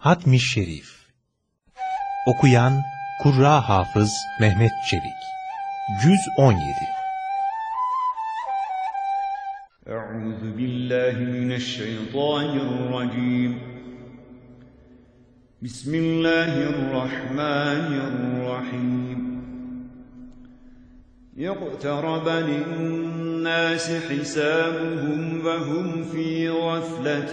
Hatmi Şerif Okuyan Kurra Hafız Mehmet Çelik Cüz 17 Euzu billahi mineşşeytanirracim Bismillahirrahmanirrahim يقترب للناس حسابهم وهم في غفلة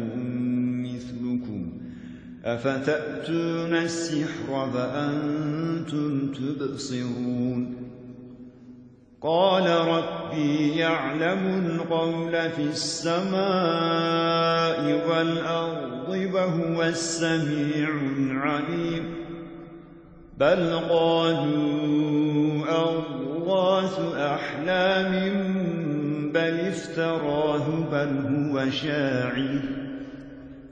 أفتأتون السحر وأنتم تبصرون قال ربي يعلم القول في السماء والأرض وهو السميع العليم بل قالوا أضغاث أحلام بل افتراه بل هو شاعر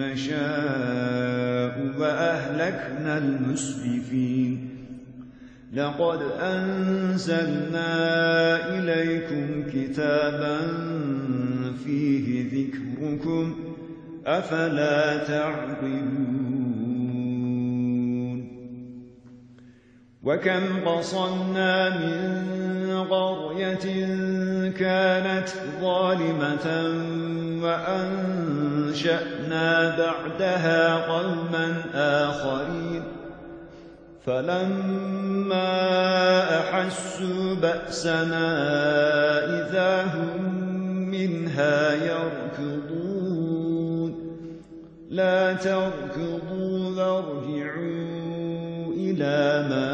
نشاء وأهلكنا المسرفين. لقد أنزلنا إليكم كتابا فيه ذكركم أفلا تعقلون. وكم قصنا من قرية كانت ظالمة وأنشأنا بعدها قوما آخرين. فلما أحسوا بأسنا إذا هم منها يركضون. لا تركضوا وارجعوا إلى ما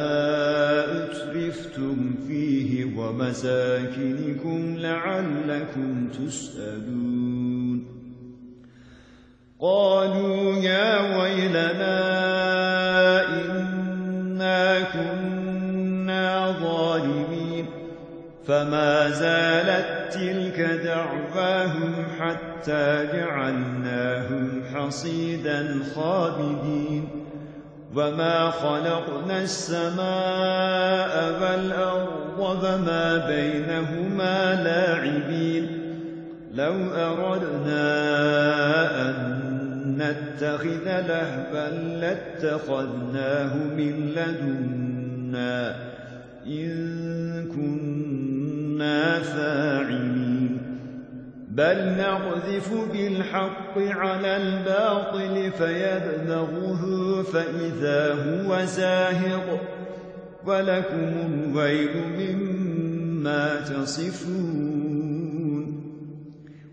أترفتم فيه ومساكنكم لعلكم تسألون. قالوا يا ويلنا إنا كنا ظالمين. فما زالت تلك دعواهم حتى جعلناهم حصيدا خالدين وما خلقنا السماء والأرض وما بينهما لاعبين. لو أردنا أن نتخذ لهبا لاتخذناه من لدنا إن كنا فاعلين. بل نقذف بالحق على الباطل فيبلغه فإذا هو زاهق. ولكم الويل مما تصفون.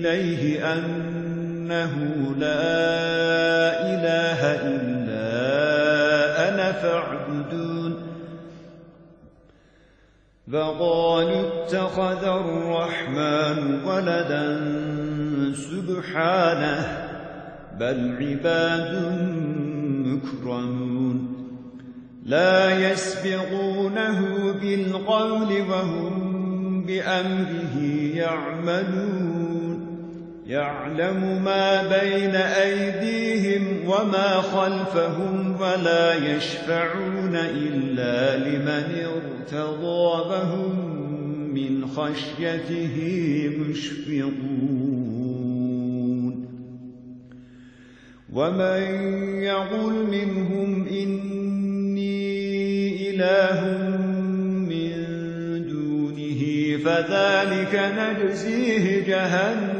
إليه أنه لا إله إلا أنا فاعبدون. فقالوا اتخذ الرحمن ولدا سبحانه بل عباد مكرمون. لا يسبقونه بالقول وهم بأمره يعملون. يعلم ما بين أيديهم وما خلفهم ولا يشفعون إلا لمن ارتضى وهم من خشيته مشفقون. ومن يقل منهم إني إله من دونه فذلك نجزيه جهنم.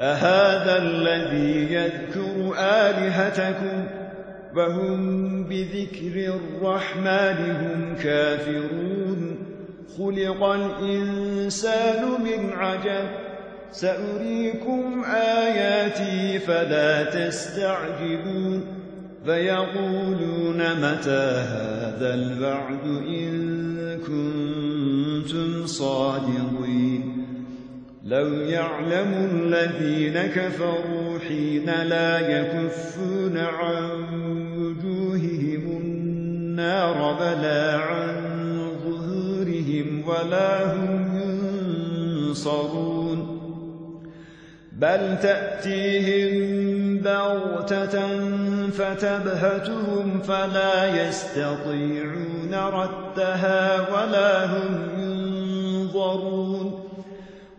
أهذا الذي يذكر آلهتكم؟ وهم بذكر الرحمن هم كافرون. خلق الإنسان من عجب سأريكم آياتي فلا تستعجلون. فيقولون متى هذا البعد إن كنتم صادقين؟ لو يعلم الذين كفروا حين لا يكفون عن وجوههم النار بلا عن ظهورهم ولا هم ينصرون بل تأتيهم بغتة فتبهتهم فلا يستطيعون ردها ولا هم ينظرون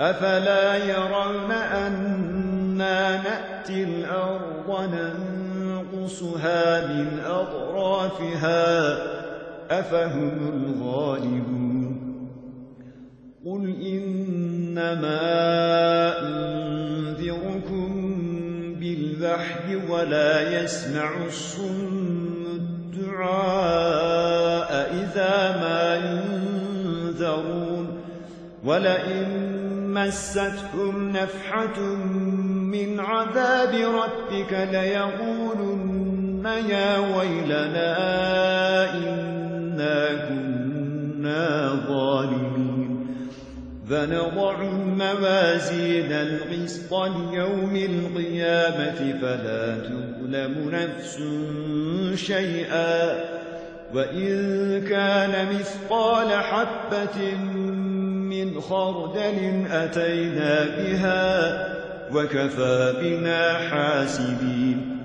أفلا يرون أنا نأتي الأرض ننقصها من أطرافها أفهم الغالبون قل إنما أنذركم بالبحر ولا يسمع الصم الدعاء إذا ما ينذرون ولئن مستهم نفحة من عذاب ربك ليقولن يا ويلنا إنا كنا ظالمين فنضع موازين القسط ليوم القيامة فلا تظلم نفس شيئا وإن كان مثقال حبة من خردل أتينا بها وكفى بنا حاسبين.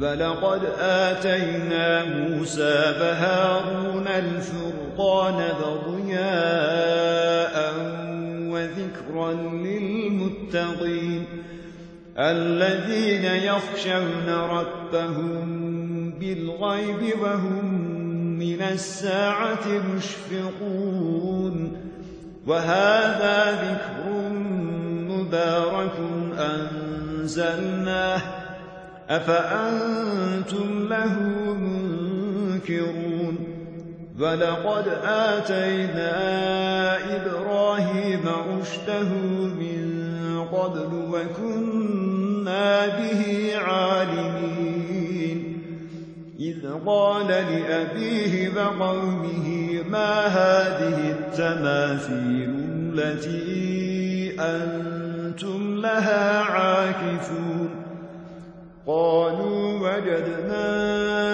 فلقد آتينا موسى بهارون الفرقان ضضياء وذكرا للمتقين الذين يخشون ربهم بالغيب وهم من الساعة مشفقون. وهذا ذكر مبارك أنزلناه. أفأنتم له منكرون؟ ولقد آتينا إبراهيم رشده من قبل وكنا به عالمين. إذ قال لأبيه وقومه ما هذه التماثيل التي أنتم لها عاكفون قالوا وجدنا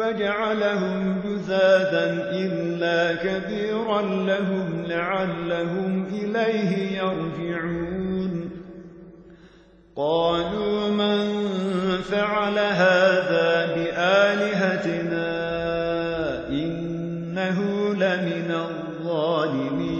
فجعلهم جذاذا إلا كبيرا لهم لعلهم إليه يرجعون. قالوا من فعل هذا بآلهتنا إنه لمن الظالمين.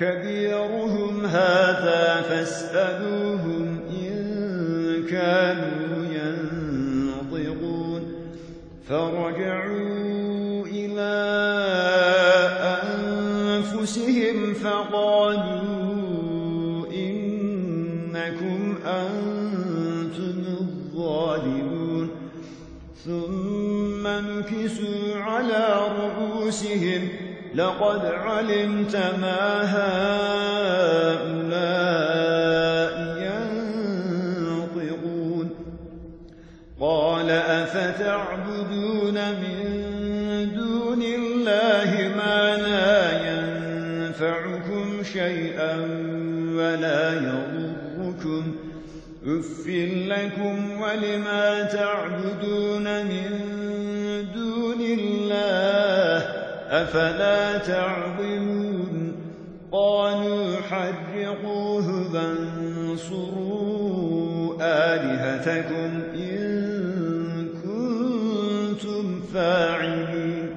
كبيرهم هذا فاسألوهم لقد علمت ما هؤلاء ينطقون. قال أفتعبدون من دون الله ما لا ينفعكم شيئا ولا يضركم. أف لكم أفلا تعظمون؟ قالوا حرقوه فانصروا آلهتكم إن كنتم فاعلين.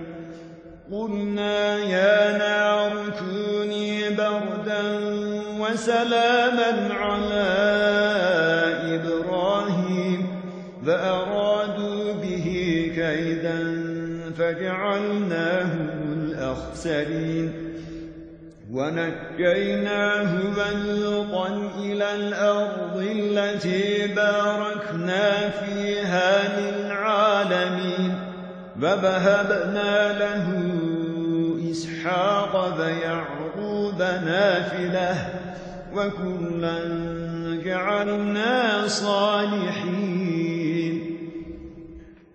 قلنا يا نار كوني بردا وسلاما فجعلناه الأخسرين ونجيناه ولوطا إلى الأرض التي باركنا فيها للعالمين وبهبنا له إسحاق ويعقوب نافلة وكلا جعلنا صالحين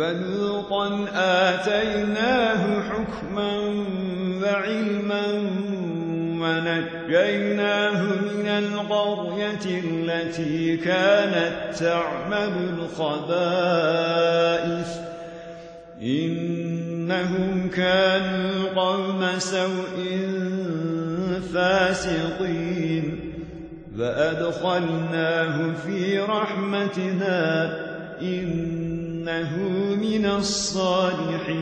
ولوطا آتيناه حكما وعلما ونجيناه من القرية التي كانت تعمل الخبائث. إنهم كانوا قوم سوء فاسقين. فأدخلناه في رحمتنا. إنه من الصالحين.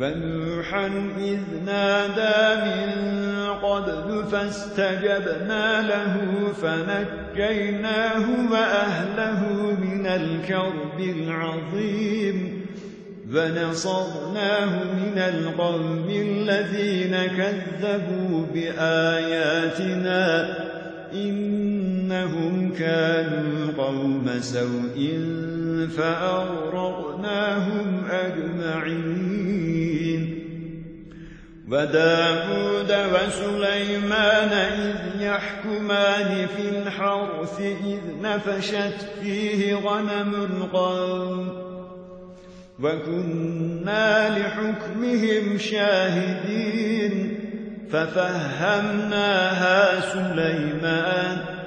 فنوحا إذ نادى من قبل فاستجبنا له فنجيناه وأهله من الكرب العظيم. فنصرناه من القوم الذين كذبوا بآياتنا إنهم كانوا قوم سوء فأغرقناهم أجمعين. وداود وسليمان إذ يحكمان في الحرث إذ نفشت فيه غنم القوم. وكنا لحكمهم شاهدين ففهمناها سليمان.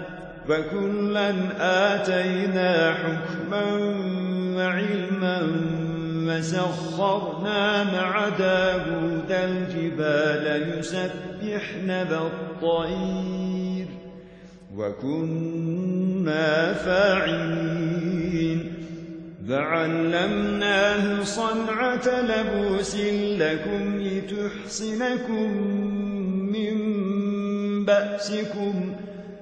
وكلا آتينا حكما وعلما وسخرنا مع داود الجبال يسبحن بالطير وكنا فاعلين. فعلمناه صنعة لبوس لكم لتحصنكم من بأسكم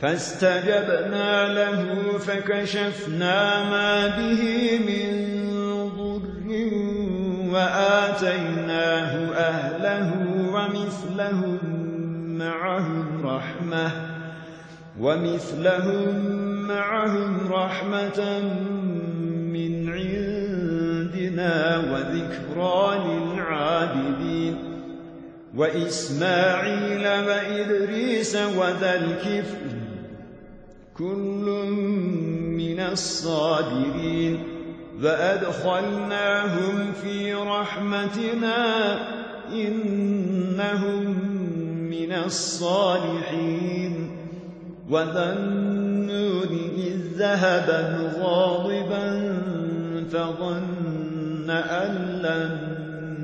فاستجبنا له فكشفنا ما به من ضر وآتيناه أهله ومثلهم معهم رحمة ومثلهم معهم رحمة من عندنا وذكرى للعابدين وإسماعيل وإدريس وذا الكفر كل من الصابرين فأدخلناهم في رحمتنا إنهم من الصالحين وذنون إذ ذهب مغاضبا فظن أن لن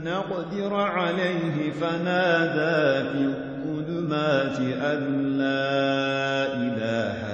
نقدر عليه فنادى في الظلمات أن لا إله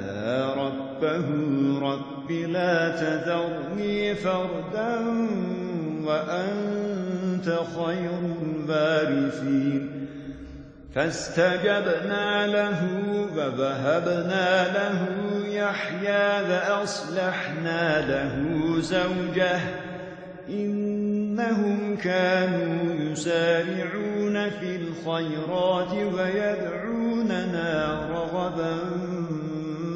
ربه رب لا تذرني فردا وأنت خير البارثين فاستجبنا له وذهبنا له يحيى فأصلحنا له زوجه إنهم كانوا يسارعون في الخيرات ويدعوننا رغبا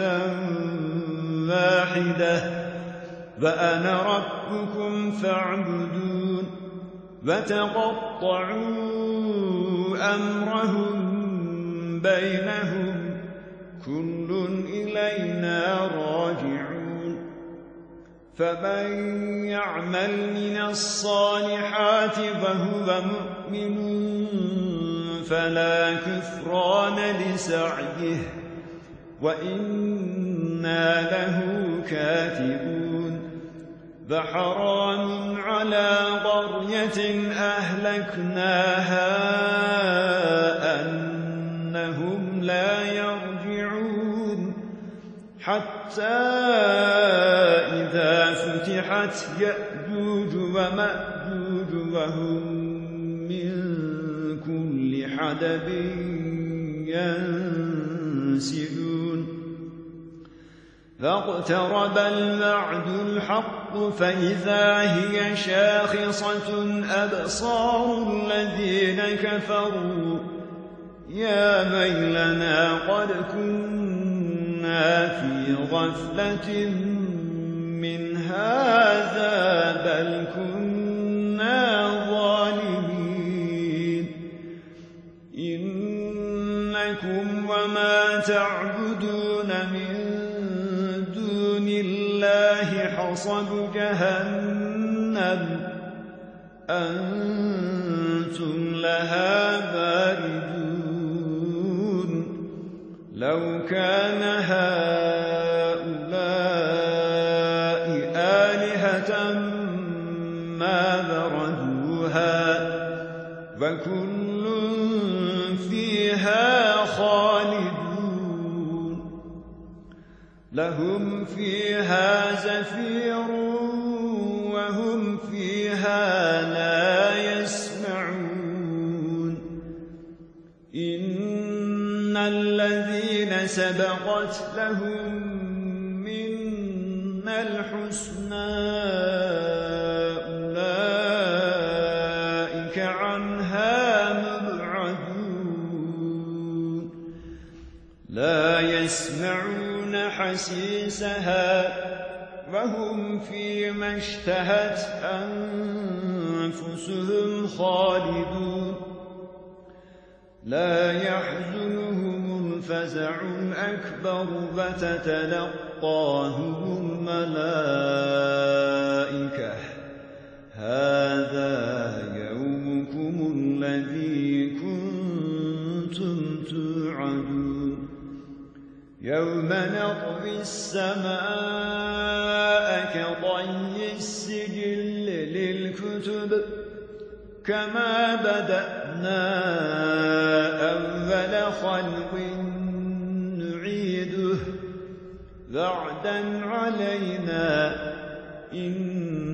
أمة واحدة فأنا ربكم فاعبدون فتقطعوا أمرهم بينهم كل إلينا راجعون فمن يعمل من الصالحات فهو مؤمن فلا كفران لسعيه وإنا له كاتبون فحرام على قرية أهلكناها أنهم لا يرجعون حتى إذا فتحت يأجوج ومأجوج وهم من كل حدب ينسلون فاقترب الوعد الحق فإذا هي شاخصة أبصار الذين كفروا. يا ويلنا قد كنا في غفلة من هذا بل كنا حصب جهنم. أنتم لها باردون. لو كان هؤلاء لهم فيها زفير وهم فيها لا يسمعون. إن الذين سبقت لهم منا الحسنى حسيسها وهم فيما اشتهت أنفسهم خالدون. لا يحزنهم الفزع الأكبر فتتلقاهم الملائكة. هذا يوم نطوي السماء كطي السجل للكتب كما بدأنا أول خلق نعيده. بعدا علينا إنا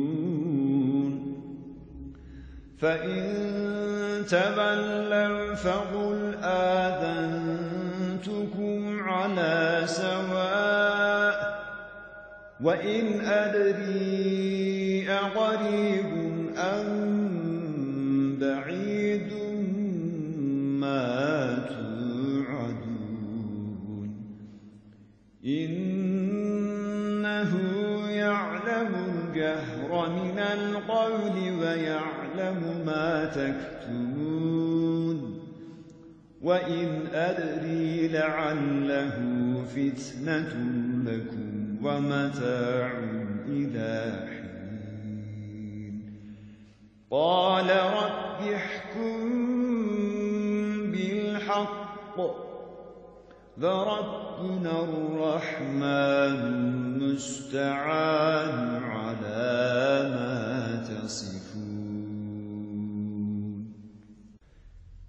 مسلمون فإن تولوا فقل آذنتكم على سواء وإن أدري أقريب أم القول ويعلم ما تكتمون وإن أدري لعله فتنة لكم ومتاع إلى حين. قال رب احكم بالحق. وربنا الرحمن المستعان على ما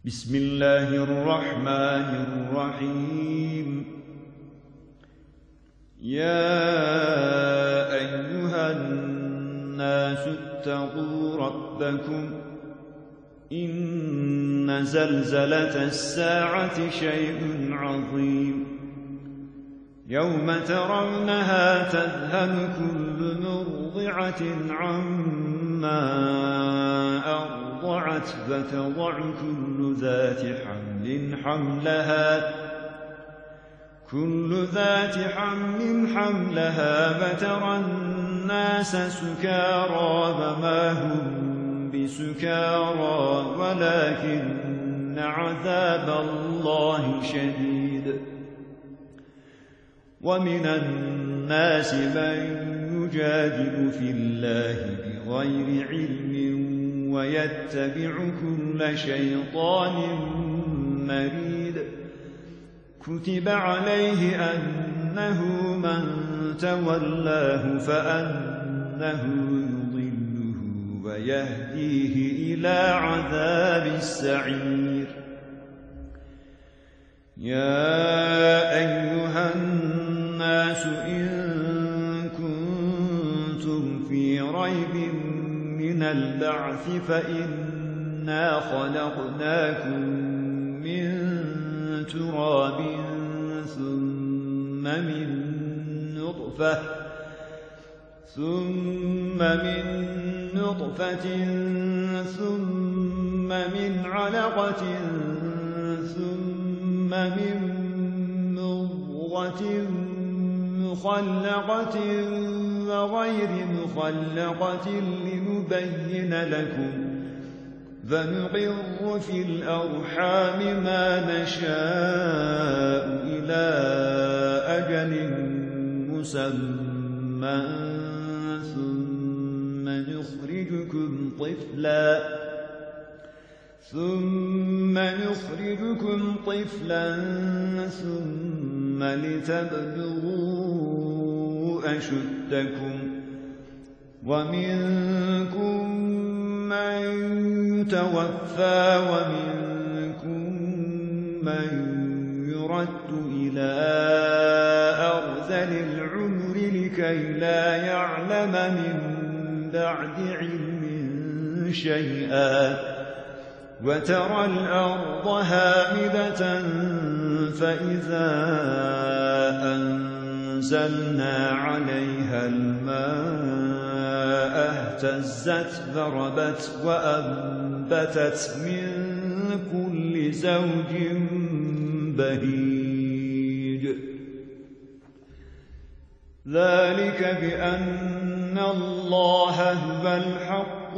بسم الله الرحمن الرحيم. يا أيها الناس اتقوا ربكم. إن زلزلة الساعة شيء عظيم. يوم ترونها تذهل كل مرضعة عما أرضعت فتضع كل ذات حمل حملها. كل ذات حمل حملها فترى الناس سكارى وما هم بسكارى ولكن عذاب الله شديد. ومن الناس من يجادل في الله بغير علم. ويتبع كل شيطان مريد. كتب عليه أنه من تولاه فأنه يضله ويهديه إلى عذاب السعير. يا أيها الناس إن من البعث فإنا خلقناكم من تراب ثم من نطفة ثم من نطفة ثم من علقة ثم من مضغة مخلقة وغير مخلقة لنبين لكم فنقر في الأرحام ما نشاء إلى أجل مسمى ثم نخرجكم طفلا ثم نخرجكم طفلا ثم لتبلغوا أشدكم ومنكم من يتوفى ومنكم من يرد إلى أرذل العمر لكي لا يعلم من بعد علم شيئا وترى الأرض هامدة فإذا أنزلنا عليها الماء اهتزت ضربت وأنبتت من كل زوج بهيج. ذلك بأن الله هو الحق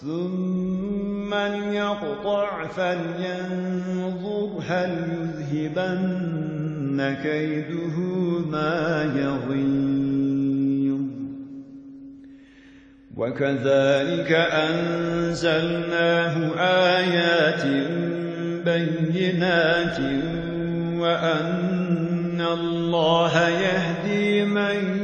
ثم ليقطع فلينظر هل يذهبن كيده ما يغيظ. وكذلك أنزلناه آيات بينات وأن الله يهدي من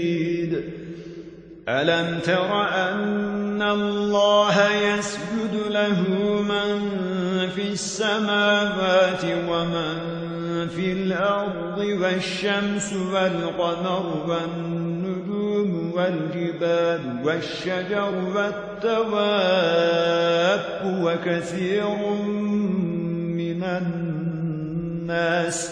ألم تر أن الله يسجد له من في السماوات ومن في الأرض والشمس والقمر والنجوم والجبال والشجر والتواب وكثير من الناس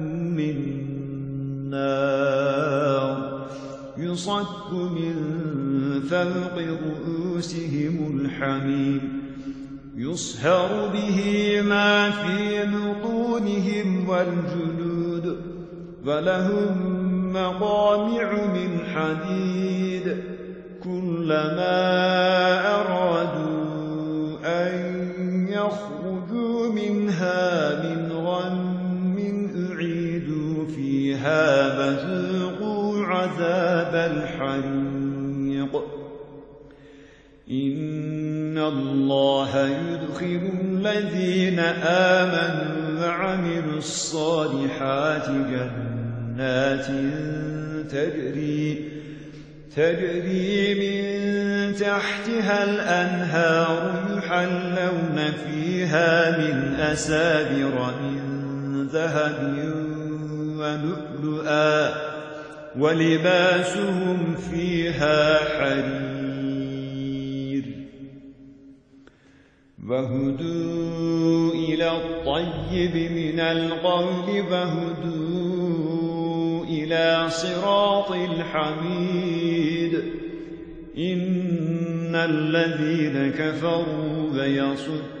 من النار يصد من فوق رؤوسهم الحميم يصهر به ما في بطونهم والجلود ولهم مقامع من حديد كلما أرادوا عذاب الحريق. إن الله يدخل الذين آمنوا وعملوا الصالحات جنات تجري تجري من تحتها الأنهار يحلون فيها من أسابر من ذهب ولؤلؤا ولباسهم فيها حرير. وهدوا إلى الطيب من القول وهدوا إلى صراط الحميد. إن الذين كفروا ويصدون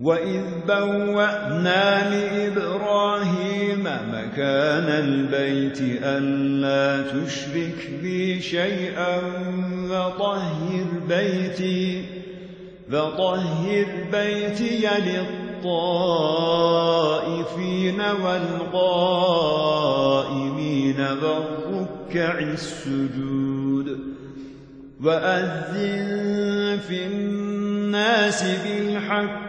وإذ بوأنا لإبراهيم مكان البيت ألا تشرك بي شيئا وطهر بيتي وطهر بيتي للطائفين والقائمين والركع السجود وأذن في الناس بالحق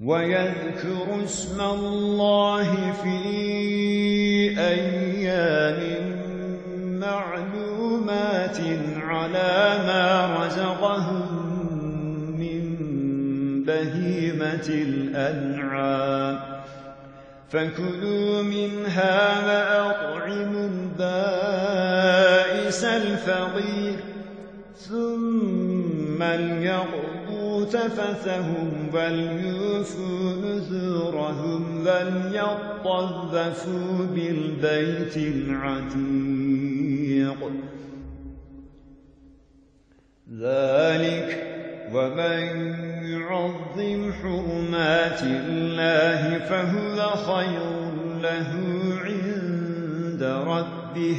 ويذكر اسم الله في أيام معلومات على ما رزقهم من بهيمة الأنعام. فكلوا منها وأطعموا البائس الفقير ثم ليقضوا تفثهم وليوفوا نذورهم وليطرفوا بالبيت العتيق. ذلك ومن يعظم حرمات الله فهو خير له عند ربه.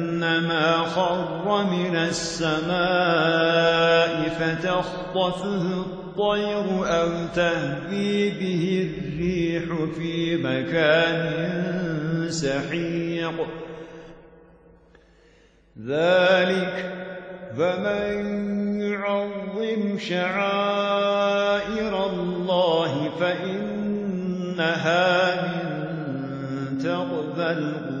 فكأنما خر من السماء فتخطفه الطير أو تهوي به الريح في مكان سحيق. ذلك فمن يعظم شعائر الله فإنها من القلوب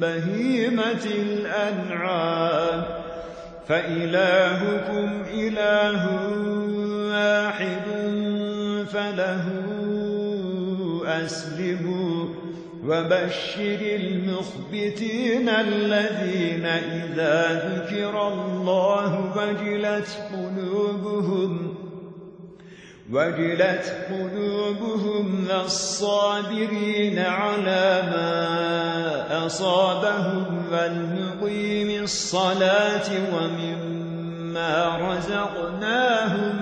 بهيمة الأنعام فإلهكم إله واحد فله أسلموا وبشر المخبتين الذين إذا ذكر الله وجلت قلوبهم وجلت قلوبهم للصابرين على ما أصابهم والمقيم الصلاة ومما رزقناهم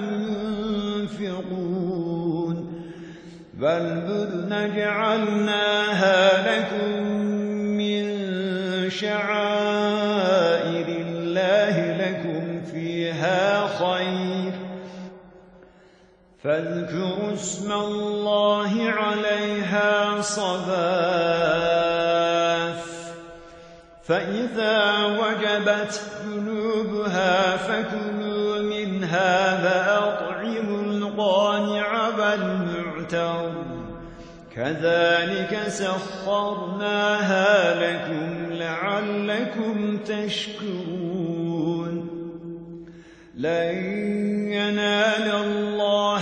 ينفقون. فالبدن جعلناها لكم من شعائر فاذكروا اسم الله عليها صباف فإذا وجبت جنوبها فكلوا منها فأطعموا القانع والمعتر. كذلك سخرناها لكم لعلكم تشكرون. لن ينال الله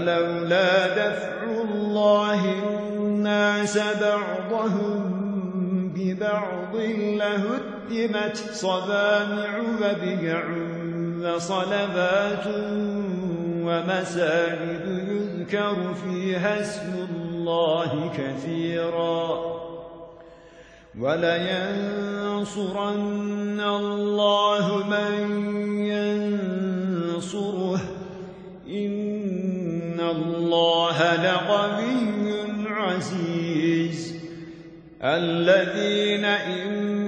ولولا دفع الله الناس بعضهم ببعض لهدمت صبامع وبيع وصلبات ومساجد يذكر فيها اسم الله كثيرا. ولينصرن الله من ينصره لقوي عزيز. الذين إن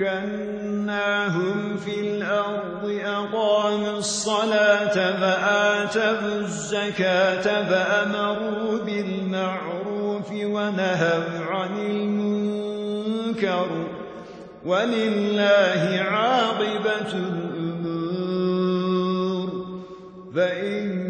مكناهم في الأرض أقاموا الصلاة فآتوا الزكاة فأمروا بالمعروف ونهوا عن المنكر. ولله عاقبة الأمور. فإن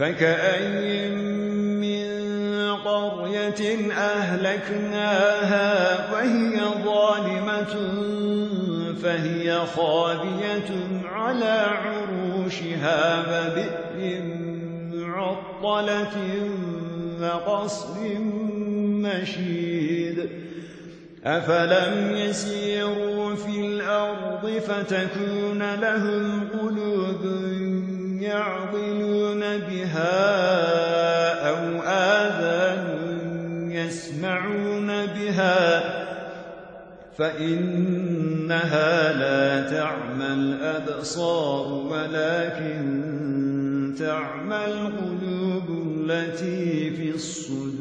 فكأي من قرية أهلكناها وهي ظالمة فهي خابية على عروشها وبئر معطلة وقصر مشيد أفلم يسيروا في الأرض فتكون لهم قلوب يعضلون بها أو آذان يسمعون بها فإنها لا تعمى الأبصار ولكن تعمى القلوب التي في الصدور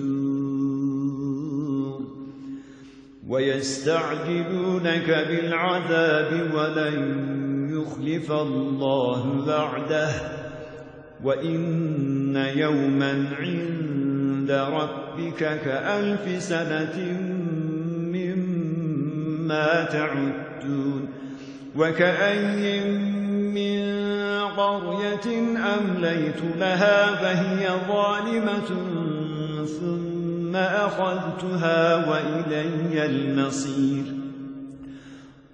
ويستعجلونك بالعذاب ولن يخلف الله بعده وإن يوما عند ربك كألف سنة مما تعدون وكأي من قرية أمليت لها فهي ظالمة ثم أخذتها وإلي المصير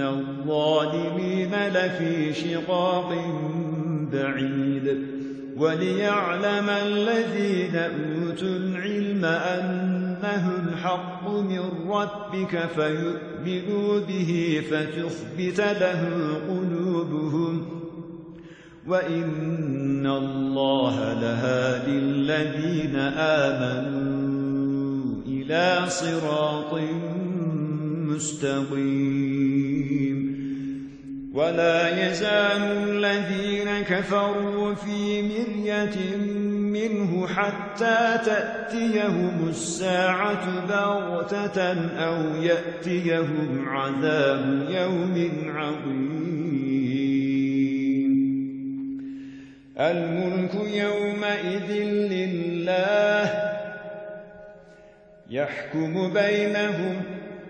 الظالمين لفي شقاق بعيد وليعلم الذين أوتوا العلم أنه الحق من ربك فيؤمنوا به فتخبت له قلوبهم وإن الله لهادي الذين آمنوا إلى صراط مستقيم ولا يزال الذين كفروا في مرية منه حتى تأتيهم الساعة بغتة أو يأتيهم عذاب يوم عظيم. الملك يومئذ لله يحكم بينهم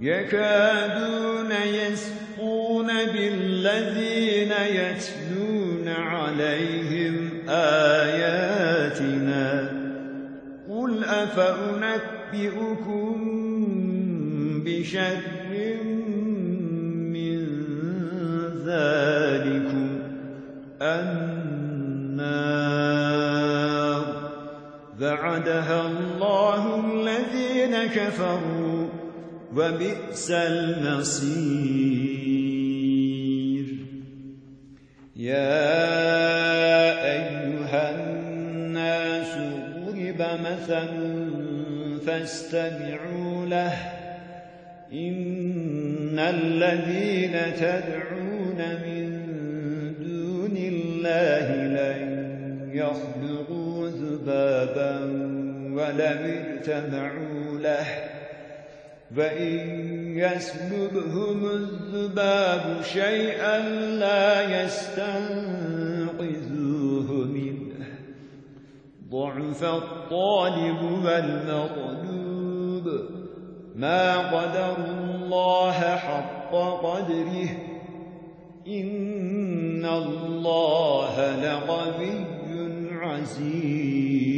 يكادون يسقون بالذين يتلون عليهم آياتنا. قل أفأنبئكم بشر من ذلكم؟ النار. بعدها الله الذين كفروا. وبئس المصير. يا أيها الناس ضرب مثل فاستمعوا له. إن الذين تدعون من دون الله لن يخلقوا ذبابا ولم اجتمعوا له. فإن يَسْلُبْهُمُ الذُّبَابُ شَيْئًا لَا يَسْتَنْقِذُوهُ مِنْهِ ضعف الطالب والمطلوب ما قدر الله حق قدره إن الله لقبي عزيز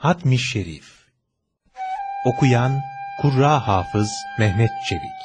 Hatmi Şerif. Okuyan Kurra Hafız Mehmet Çevik